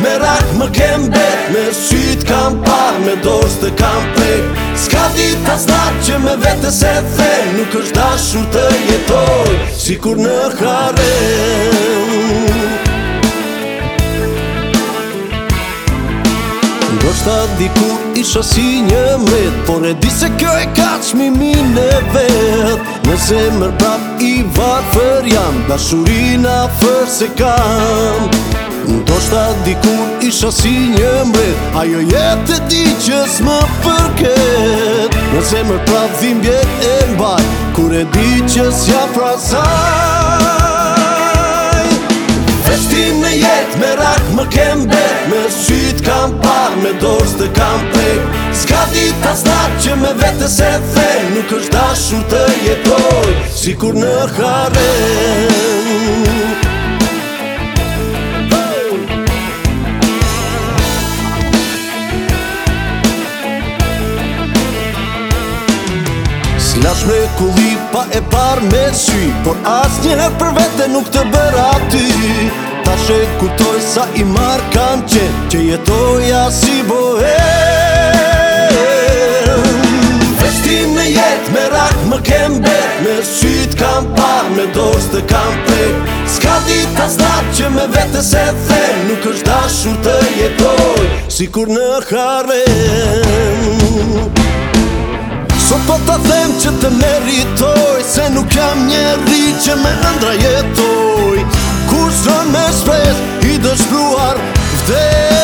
me rakë më kem Me syt kam parë, me dorës të kam prejë Ska ditë as natë që me vetë se the Nuk është dashur të jetoj Si kur në harem Do diku isha si një metë Por e di se kjo e kaqë mi minë vet vetë Në zemër prap i varë fër jam Dashurina fër se kam Ndo shta dikun isha si një mbret Ajo jetë e ti që s'më përket Në se më prap dhimbje e mbaj Kure di që s'ja frasaj Festim në jetë me rak më kem bet Me syt kam par me dorës të kam prek Ska dit as nat që me vete se the Nuk është dashur të jetoj Si kur në kharet me kulli pa e par me sy Por as njëherë për vete nuk të bëra ty Ta shë kutoj sa i marë kam qenë Që jetoja si bohem Veshti me jetë, me rakë më kem betë Me sytë kam parë, me dorës të kam prejtë Ska ditë as datë që me vete se the Nuk është dashur të jetoj Si kur në harvem Qo po të them që të meritoj Se nuk jam njeri që me nëndra jetoj Kur së me shpet i dëshpruar vdej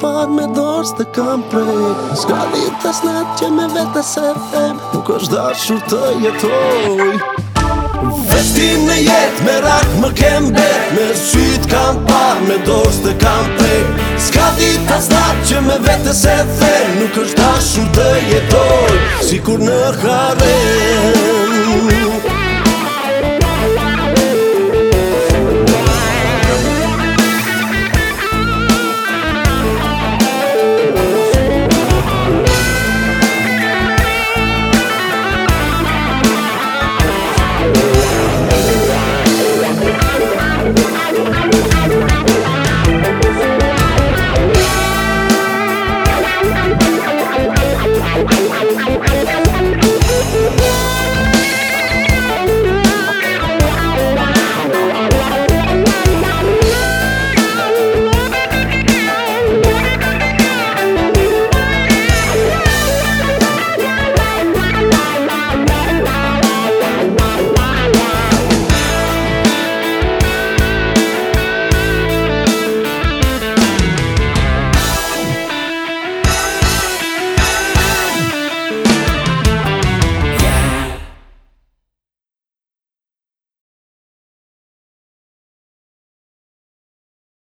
par me dorës të kam prej Ska dit të snet që me vete se fem Nuk është dashur të jetoj Vesti në jet me rak më kem bet Me syt kam par me dorës të kam prej Ska dit të snet që me vete se fem Nuk është dashur të jetoj Si kur në harem